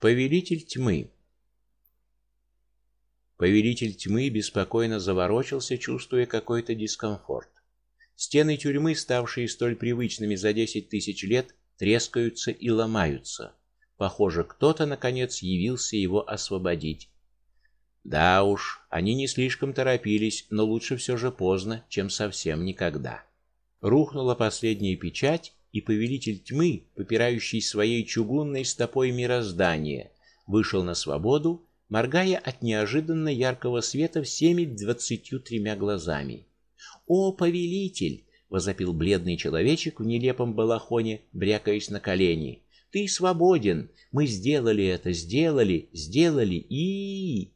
Повелитель тьмы. Повелитель тьмы беспокойно заворочился, чувствуя какой-то дискомфорт. Стены тюрьмы, ставшие столь привычными за десять тысяч лет, трескаются и ломаются. Похоже, кто-то наконец явился его освободить. Да уж, они не слишком торопились, но лучше все же поздно, чем совсем никогда. Рухнула последняя печать, и повелитель тьмы, попирающий своей чугунной стопой мироздание, вышел на свободу, моргая от неожиданно яркого света всеми двадцатью тремя глазами. "О, повелитель!" возопил бледный человечек в нелепом балахоне, брякаясь на колени. "Ты свободен. Мы сделали это, сделали, сделали и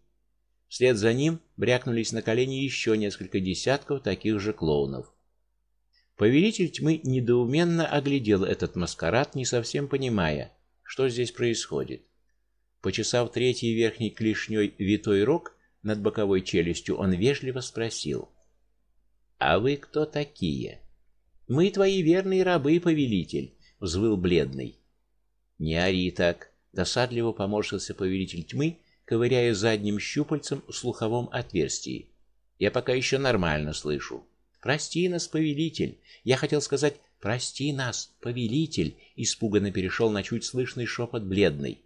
Вслед за ним брякнулись на колени еще несколько десятков таких же клоунов. Повелитель тьмы недоуменно оглядел этот маскарад, не совсем понимая, что здесь происходит. Почесав третий верхней клешней витой рог над боковой челюстью, он вежливо спросил: "А вы кто такие?" "Мы твои верные рабы, повелитель", взвыл бледный. "Не ори так", досадливо поморщился повелитель тьмы, ковыряя задним щупальцем в слуховом отверстии. "Я пока еще нормально слышу". Прости нас, повелитель. Я хотел сказать: "Прости нас, повелитель", испуганно перешел на чуть слышный шепот бледный.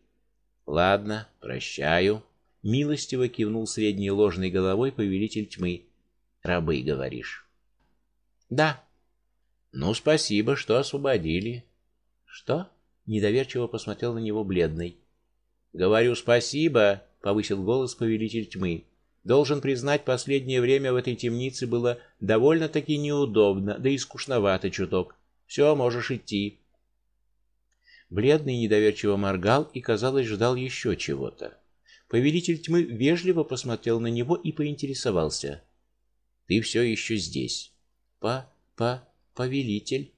Ладно, прощаю, милостиво кивнул средней ложной головой повелитель тьмы. Рабы, говоришь? Да. Ну, спасибо, что освободили. Что? недоверчиво посмотрел на него бледный. Говорю спасибо, повысил голос повелитель тьмы. Должен признать, последнее время в этой темнице было довольно-таки неудобно, да и скучновато чуток. Все, можешь идти. Бледный недоверчиво моргал и, казалось, ждал еще чего-то. Повелитель тьмы вежливо посмотрел на него и поинтересовался: "Ты все еще здесь?" "По по повелитель?"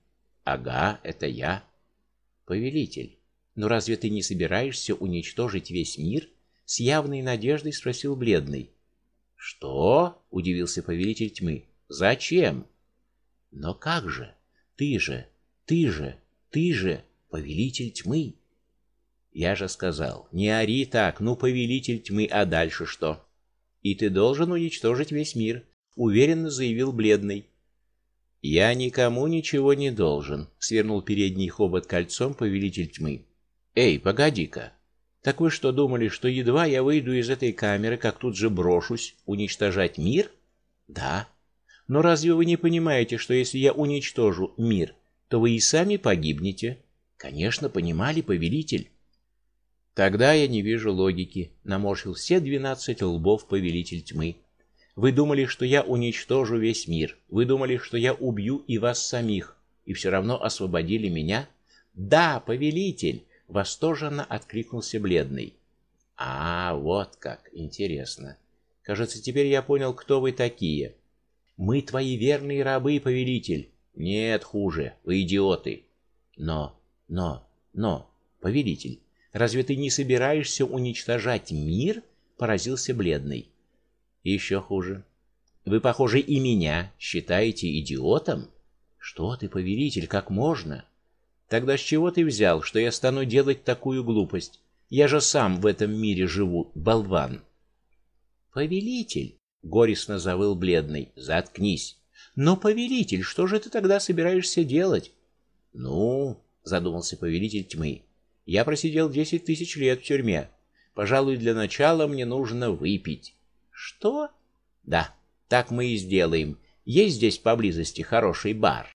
"Ага, это я." "Повелитель, но разве ты не собираешься уничтожить весь мир?" с явной надеждой спросил бледный. Что? удивился повелитель тьмы. Зачем? Но как же? Ты же, ты же, ты же повелитель тьмы. Я же сказал: "Не ори так, ну повелитель тьмы, а дальше что?" И ты должен уничтожить весь мир, уверенно заявил бледный. Я никому ничего не должен, свернул передний хобот кольцом повелитель тьмы. Эй, погоди-ка. Так вы что думали, что едва я выйду из этой камеры, как тут же брошусь уничтожать мир? Да. Но разве вы не понимаете, что если я уничтожу мир, то вы и сами погибнете? Конечно, понимали, повелитель. Тогда я не вижу логики, наморщил все двенадцать лбов повелитель тьмы. Вы думали, что я уничтожу весь мир. Вы думали, что я убью и вас самих, и все равно освободили меня? Да, повелитель восторженно откликнулся бледный. А, вот как, интересно. Кажется, теперь я понял, кто вы такие. Мы твои верные рабы, повелитель. Нет, хуже. Вы идиоты. Но, но, но, повелитель, разве ты не собираешься уничтожать мир? поразился бледный. Еще хуже. Вы, похоже, и меня считаете идиотом? Что ты, повелитель, как можно? Тогда с чего ты взял, что я стану делать такую глупость? Я же сам в этом мире живу, болван. Повелитель, горестно завыл бледный. Заткнись. Но повелитель, что же ты тогда собираешься делать? Ну, задумался повелитель тьмы. Я просидел десять тысяч лет в тюрьме. Пожалуй, для начала мне нужно выпить. Что? Да, так мы и сделаем. Есть здесь поблизости хороший бар.